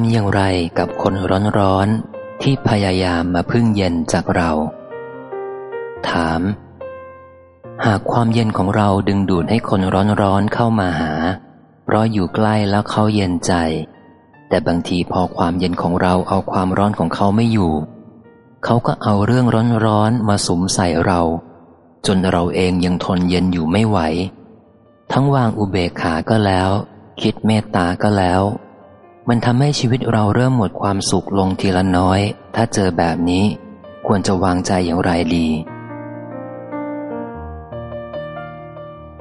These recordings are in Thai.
ำอย่างไรกับคนร้อนๆที่พยายามมาพึ่งเย็นจากเรา ถาม หากความเย็นของเราดึงดูดให้คนร้อนๆเข้ามาหา เพราะอยู่ใกล้แล้วเขาเย็นใจ แต่บางทีพอความเย็นของเราเอาความร้อนของเขาไม่อยู่ เขาก็เอาเรื่องร้อนๆมาสมใส่เรา จนเราเองยังทนเย็นอยู่ไม่ไหว ทั้งวางอุเบกขาก็แล้ว คิดเมตตาก็แล้ว มันทำให้ชีวิตเราเริ่มหมดความสุขลงทีละน้อย ถ้าเจอแบบนี้ ควรจะวางใจอย่างไรดี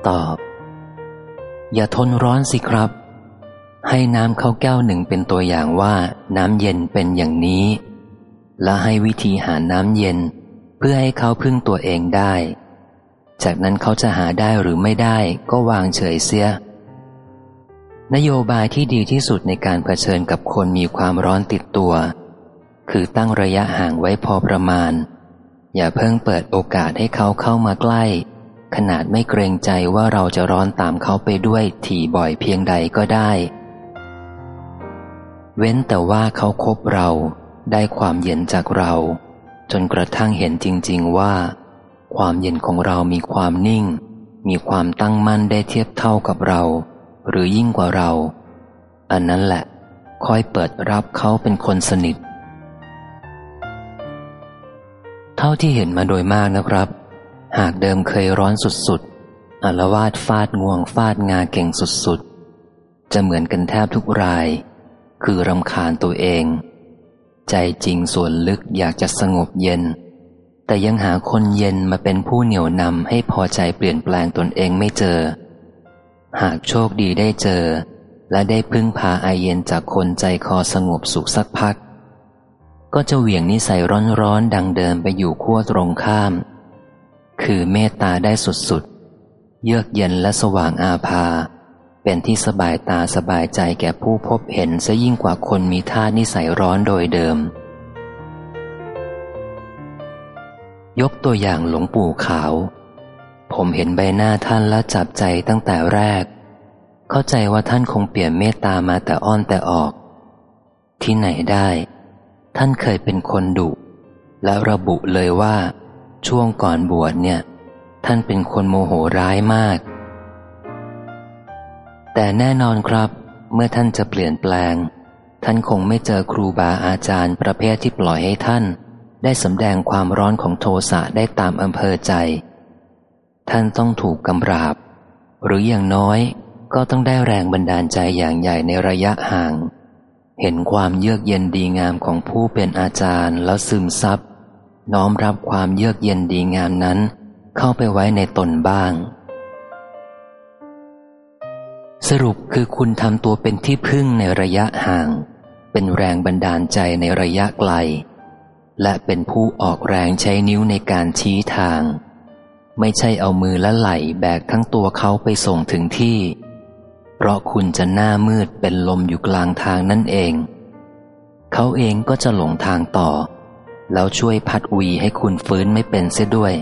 ตอบ อย่าทนร้อนสิครับ ให้น้ำเข้าแก้วหนึ่งเป็นตัวอย่างว่าน้ำเย็นเป็นอย่างนี้ และให้วิธีหาน้ำเย็น เพื่อให้เขาพึ่งตัวเองได้ จากนั้นเขาจะหาได้หรือไม่ได้ก็วางเฉยเสีย นโยบายที่ดีที่สุดในการเผชิญกับคนมีความร้อนติดตัว คือตั้งระยะห่างไว้พอประมาณ อย่าเพิ่งเปิดโอกาสให้เขาเข้ามาใกล้ ขนาดไม่เกรงใจว่าเราจะร้อนตามเขาไปด้วยถี่บ่อยเพียงใดก็ได้ เว้นแต่ว่าเขาคบเราได้ความเย็นจากเรา จนกระทั่งเห็นจริง ๆว่า ความเย็นของเรามีความนิ่ง มีความตั้งมั่นได้เทียบเท่ากับเรา หรือยิ่งกว่าเรา อันนั้นแหละคอยเปิดรับเขาเป็นคนสนิท เท่าที่เห็นมาโดยมากนะครับ หากเดิมเคยร้อนสุดๆอารวาดฟาดงวงฟาดงาเก่งสุดๆ จะเหมือนกันแทบทุกราย คือรำคาญตัวเอง ใจจริงส่วนลึกอยากจะสงบเย็น แต่ยังหาคนเย็นมาเป็นผู้เหนี่ยวนำให้พอใจเปลี่ยนแปลงตนเองไม่เจอ หากโชคดีได้เจอ และได้พึ่งพาไอเย็นจากคนใจคอสงบสุขสักพัก ก็จะเหวี่ยงนิสัยร้อนๆดังเดิมไปอยู่ขั้วตรงข้าม คือเมตตาได้สุดๆ เยือกเย็นและสว่างอาภา เป็นที่สบายตาสบายใจแก่ผู้พบเห็นซะยิ่งกว่าคนมีท่านิสัยร้อนโดยเดิม ยกตัวอย่างหลวงปู่ขาว ผมเห็นใบหน้าท่านและจับใจตั้งแต่แรก เข้าใจว่าท่านคงเปลี่ยนเมตตามาแต่อ้อนแต่ออก ที่ไหนได้ ท่านเคยเป็นคนดุ และระบุเลยว่า ช่วงก่อนบวชเนี่ย ท่านเป็นคนโมโหร้ายมาก แต่แน่นอนครับ เมื่อท่านจะเปลี่ยนแปลง ท่านคงไม่เจอครูบาอาจารย์ประเภทที่ปล่อยให้ท่าน ได้สำแดงความร้อนของโทสะได้ตามอำเภอใจ ท่านต้องถูกกำราบ หรืออย่างน้อยก็ต้องได้แรงบันดาลใจอย่างใหญ่ในระยะห่าง เห็นความเยือกเย็นดีงามของผู้เป็นอาจารย์แล้วซึมซับน้อมรับความเยือกเย็นดีงามนั้น เข้าไปไว้ในตนบ้าง สรุปคือคุณทำตัวเป็นที่พึ่งในระยะห่าง เป็นแรงบันดาลใจในระยะไกล และเป็นผู้ออกแรงใช้นิ้วในการชี้ทาง ไม่ใช่เอามือและไหล่แบกทั้งตัวเขาไปส่งถึงที่ เพราะคุณจะหน้ามืดเป็นลมอยู่กลางทางนั่นเอง เขาเองก็จะหลงทางต่อ แล้วช่วยพัดวีให้คุณฟื้นไม่เป็นเสียด้วย